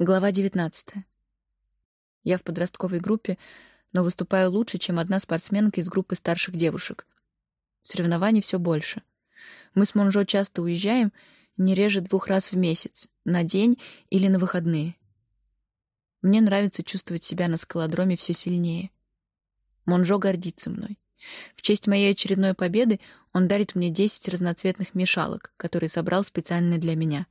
Глава 19. Я в подростковой группе, но выступаю лучше, чем одна спортсменка из группы старших девушек. Соревнований все больше. Мы с Монжо часто уезжаем, не реже двух раз в месяц, на день или на выходные. Мне нравится чувствовать себя на скалодроме все сильнее. Монжо гордится мной. В честь моей очередной победы он дарит мне 10 разноцветных мешалок, которые собрал специально для меня.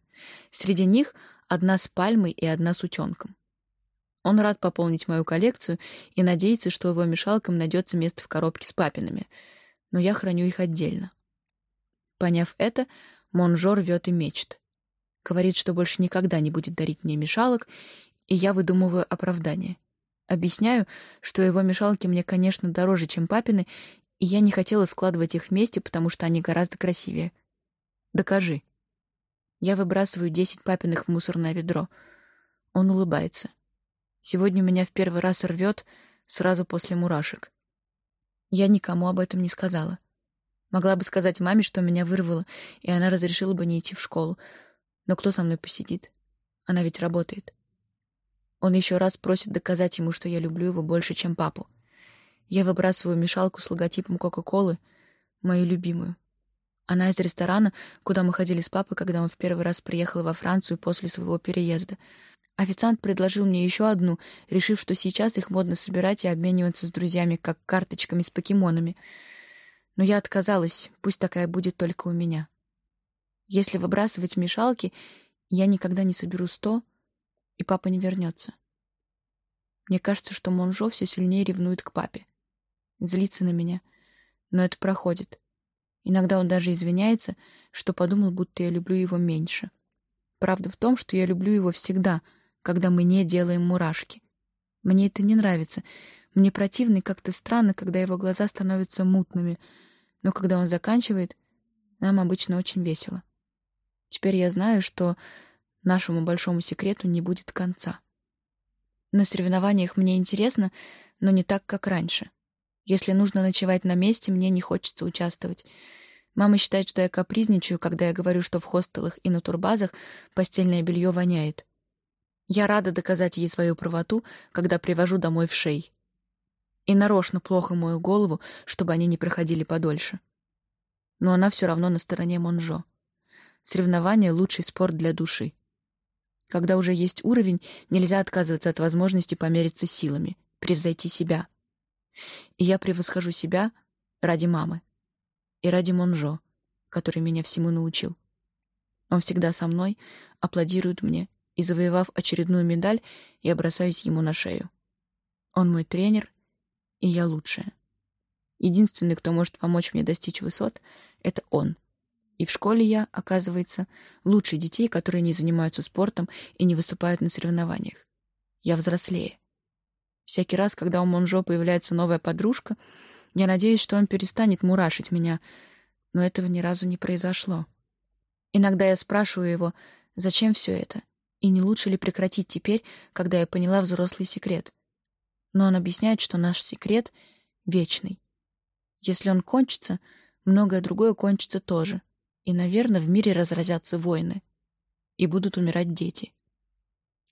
Среди них — одна с пальмой и одна с утенком. Он рад пополнить мою коллекцию и надеется, что его мешалкам найдется место в коробке с папинами, но я храню их отдельно. Поняв это, Монжо рвет и мечет. Говорит, что больше никогда не будет дарить мне мешалок, и я выдумываю оправдание. Объясняю, что его мешалки мне, конечно, дороже, чем папины, и я не хотела складывать их вместе, потому что они гораздо красивее. Докажи. Я выбрасываю десять папиных в мусорное ведро. Он улыбается. Сегодня меня в первый раз рвет сразу после мурашек. Я никому об этом не сказала. Могла бы сказать маме, что меня вырвало, и она разрешила бы не идти в школу. Но кто со мной посидит? Она ведь работает. Он еще раз просит доказать ему, что я люблю его больше, чем папу. Я выбрасываю мешалку с логотипом Кока-Колы, мою любимую. Она из ресторана, куда мы ходили с папой, когда он в первый раз приехал во Францию после своего переезда. Официант предложил мне еще одну, решив, что сейчас их модно собирать и обмениваться с друзьями, как карточками с покемонами. Но я отказалась, пусть такая будет только у меня. Если выбрасывать мешалки, я никогда не соберу сто, и папа не вернется. Мне кажется, что Монжо все сильнее ревнует к папе. Злится на меня. Но это проходит. Иногда он даже извиняется, что подумал, будто я люблю его меньше. Правда в том, что я люблю его всегда, когда мы не делаем мурашки. Мне это не нравится. Мне противно и как-то странно, когда его глаза становятся мутными. Но когда он заканчивает, нам обычно очень весело. Теперь я знаю, что нашему большому секрету не будет конца. На соревнованиях мне интересно, но не так, как раньше. Если нужно ночевать на месте, мне не хочется участвовать. Мама считает, что я капризничаю, когда я говорю, что в хостелах и на турбазах постельное белье воняет. Я рада доказать ей свою правоту, когда привожу домой в шей. И нарочно плохо мою голову, чтобы они не проходили подольше. Но она все равно на стороне Монжо. Соревнование — лучший спорт для души. Когда уже есть уровень, нельзя отказываться от возможности помериться силами, превзойти себя — и я превосхожу себя ради мамы и ради Монжо, который меня всему научил. Он всегда со мной, аплодирует мне, и, завоевав очередную медаль, я бросаюсь ему на шею. Он мой тренер, и я лучшая. Единственный, кто может помочь мне достичь высот, — это он. И в школе я, оказывается, лучше детей, которые не занимаются спортом и не выступают на соревнованиях. Я взрослее. Всякий раз, когда у Монжо появляется новая подружка, я надеюсь, что он перестанет мурашить меня, но этого ни разу не произошло. Иногда я спрашиваю его, зачем все это, и не лучше ли прекратить теперь, когда я поняла взрослый секрет. Но он объясняет, что наш секрет вечный. Если он кончится, многое другое кончится тоже, и, наверное, в мире разразятся войны, и будут умирать дети.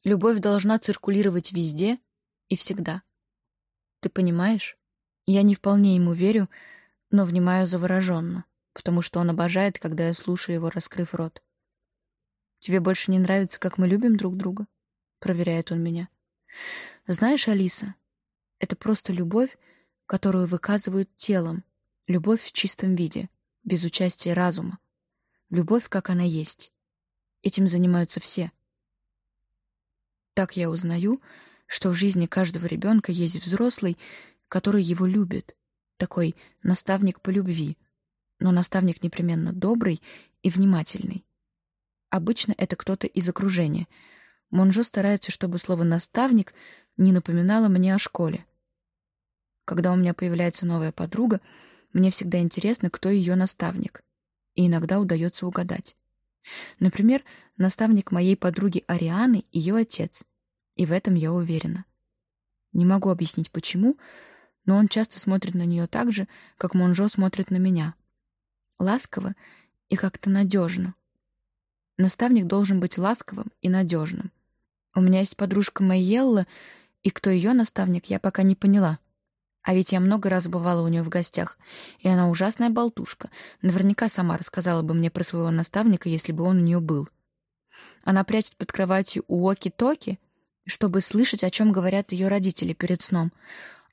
Любовь должна циркулировать везде — и всегда. Ты понимаешь? Я не вполне ему верю, но внимаю завороженно, потому что он обожает, когда я слушаю его, раскрыв рот. «Тебе больше не нравится, как мы любим друг друга?» — проверяет он меня. «Знаешь, Алиса, это просто любовь, которую выказывают телом, любовь в чистом виде, без участия разума. Любовь, как она есть. Этим занимаются все. Так я узнаю, что в жизни каждого ребенка есть взрослый, который его любит, такой наставник по любви, но наставник непременно добрый и внимательный. Обычно это кто-то из окружения. Монжо старается, чтобы слово «наставник» не напоминало мне о школе. Когда у меня появляется новая подруга, мне всегда интересно, кто ее наставник, и иногда удается угадать. Например, наставник моей подруги Арианы — ее отец — и в этом я уверена. Не могу объяснить, почему, но он часто смотрит на нее так же, как Монжо смотрит на меня. Ласково и как-то надежно. Наставник должен быть ласковым и надежным. У меня есть подружка Майелла, и кто ее наставник, я пока не поняла. А ведь я много раз бывала у нее в гостях, и она ужасная болтушка. Наверняка сама рассказала бы мне про своего наставника, если бы он у нее был. Она прячет под кроватью уоки-токи, чтобы слышать, о чем говорят ее родители перед сном.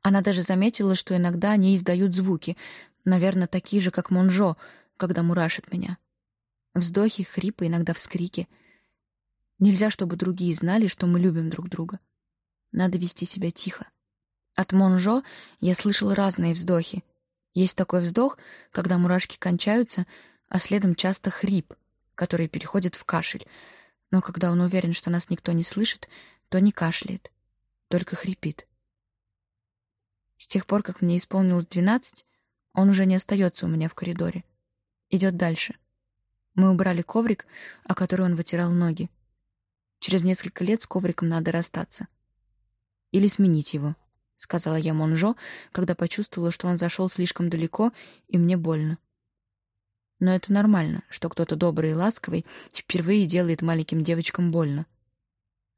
Она даже заметила, что иногда они издают звуки, наверное, такие же, как Монжо, когда мурашит меня. Вздохи, хрипы, иногда вскрики. Нельзя, чтобы другие знали, что мы любим друг друга. Надо вести себя тихо. От Монжо я слышал разные вздохи. Есть такой вздох, когда мурашки кончаются, а следом часто хрип, который переходит в кашель. Но когда он уверен, что нас никто не слышит, то не кашляет, только хрипит. С тех пор, как мне исполнилось двенадцать, он уже не остается у меня в коридоре. Идет дальше. Мы убрали коврик, о который он вытирал ноги. Через несколько лет с ковриком надо расстаться. Или сменить его —— сказала я Монжо, когда почувствовала, что он зашел слишком далеко, и мне больно. Но это нормально, что кто-то добрый и ласковый впервые делает маленьким девочкам больно.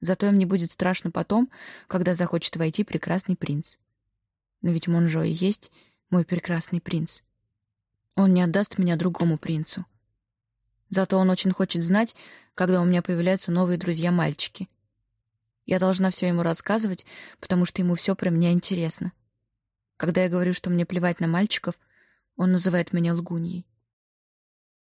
Зато им не будет страшно потом, когда захочет войти прекрасный принц. Но ведь Монжо и есть мой прекрасный принц. Он не отдаст меня другому принцу. Зато он очень хочет знать, когда у меня появляются новые друзья-мальчики. Я должна все ему рассказывать, потому что ему все про меня интересно. Когда я говорю, что мне плевать на мальчиков, он называет меня лгуньей.